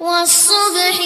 والصبح